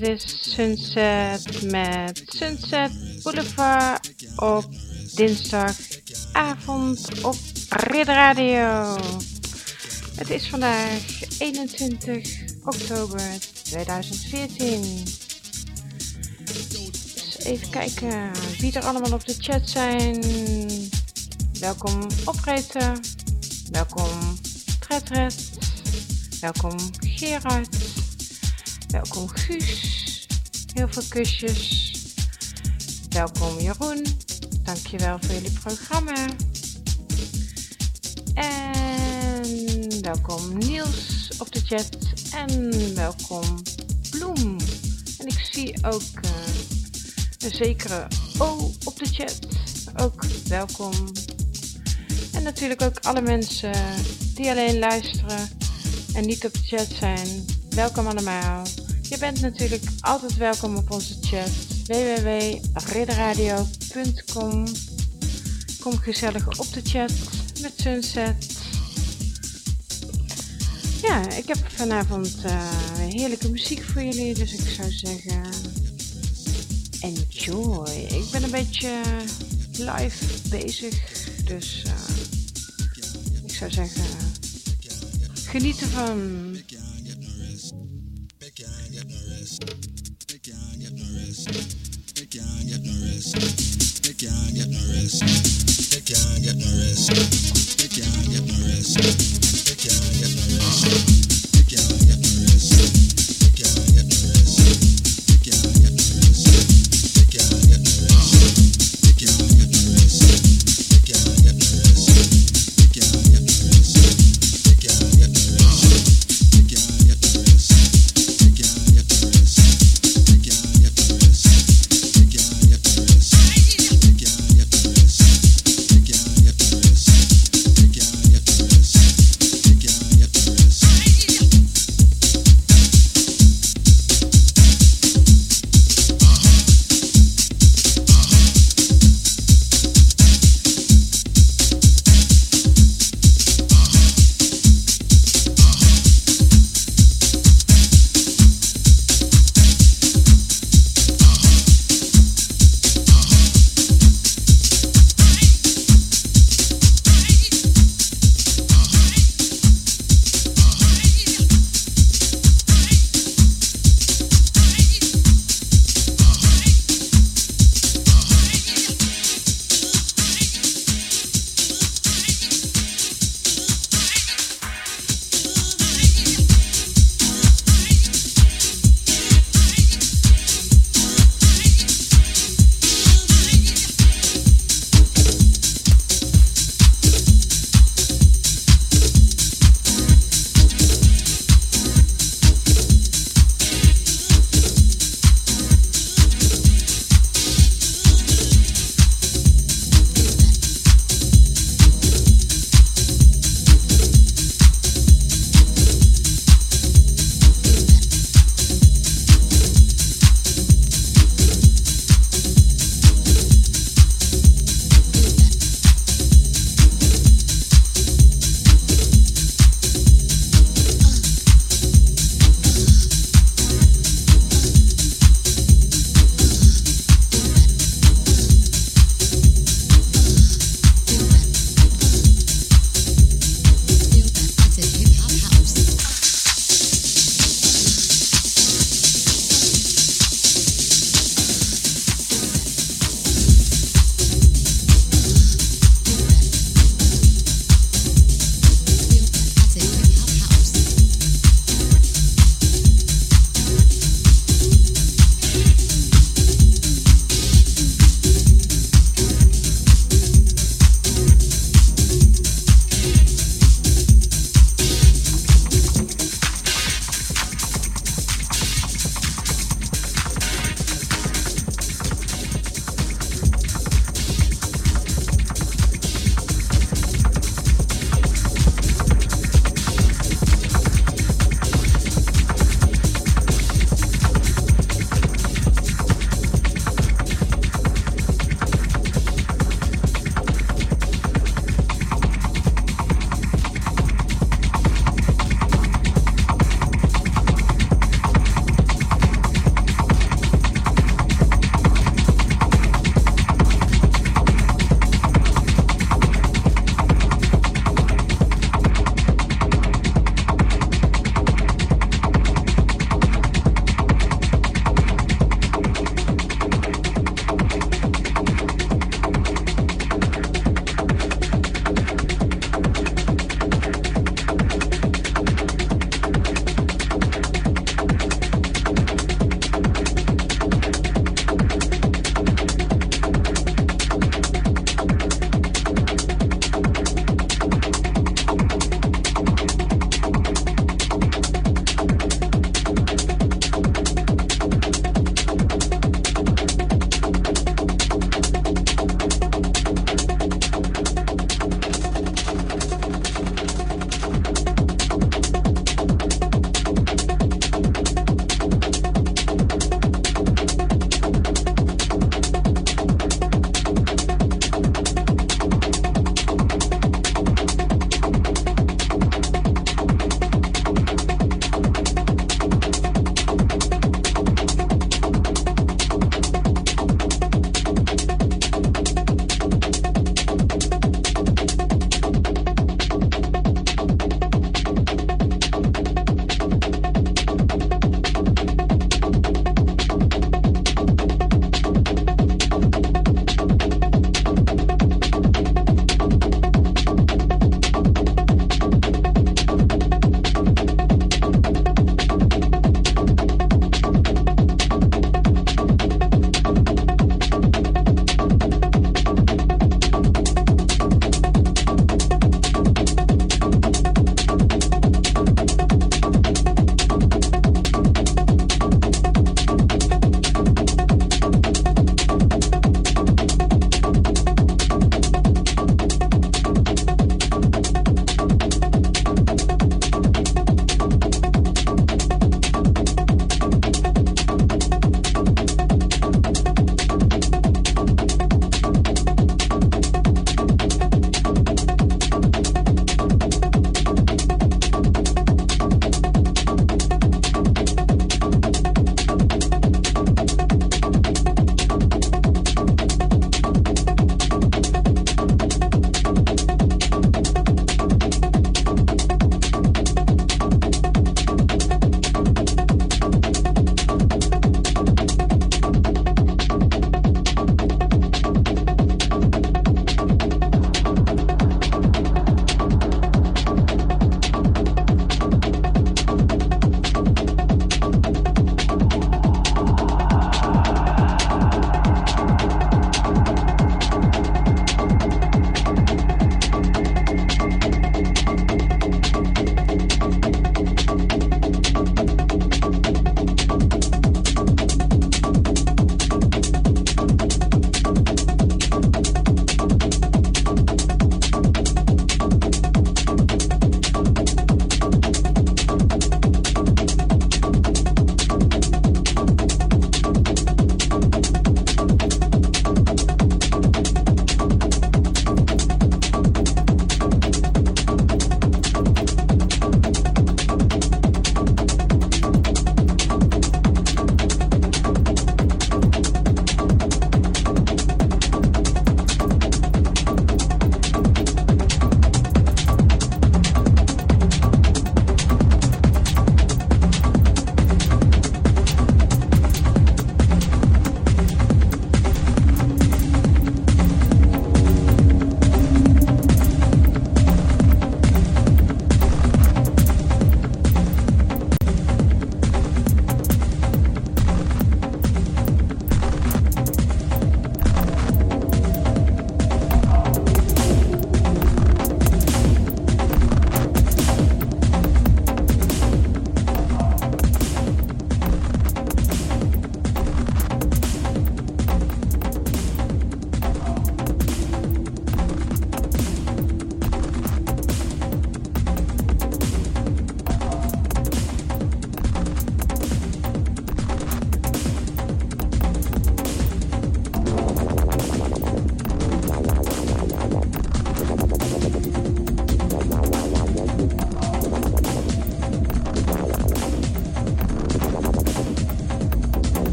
Dit is Sunset met Sunset Boulevard op dinsdagavond op Rid Radio. Het is vandaag 21 oktober 2014. Dus even kijken wie er allemaal op de chat zijn. Welkom Opreten. Welkom Tretret. Welkom Gerard. Welkom Guus. Heel veel kusjes. Welkom Jeroen. Dankjewel voor jullie programma. En welkom Niels op de chat. En welkom Bloem. En ik zie ook uh, een zekere O op de chat. Ook welkom. En natuurlijk ook alle mensen die alleen luisteren en niet op de chat zijn. Welkom allemaal. Je bent natuurlijk altijd welkom op onze chat www.ridderradio.com Kom gezellig op de chat met Sunset. Ja, ik heb vanavond uh, heerlijke muziek voor jullie, dus ik zou zeggen enjoy. Ik ben een beetje live bezig, dus uh, ik zou zeggen geniet ervan. Can't get no rest. They can't get no rest. They can't get no rest. They can't get no rest. They can't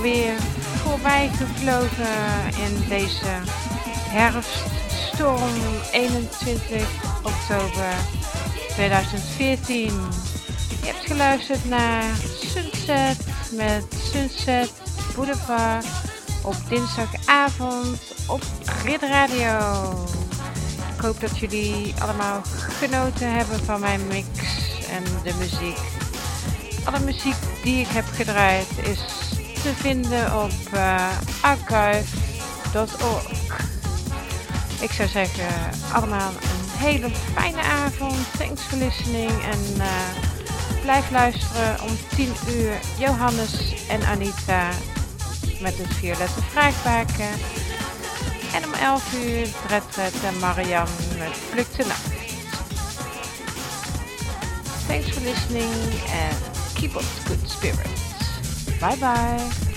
alweer voorbij gevlogen in deze herfststorm 21 oktober 2014. Je hebt geluisterd naar Sunset met Sunset Boulevard op dinsdagavond op Grid Radio. Ik hoop dat jullie allemaal genoten hebben van mijn mix en de muziek. Alle muziek die ik heb gedraaid is te vinden op uh, archive.org. Ik zou zeggen, allemaal een hele fijne avond. Thanks for listening. En uh, blijf luisteren om 10 uur Johannes en Anita met het violette vraagbaken. En om 11 uur Dret en Marianne met Pluk de Nacht. Thanks for listening and keep up the good spirits. 拜拜。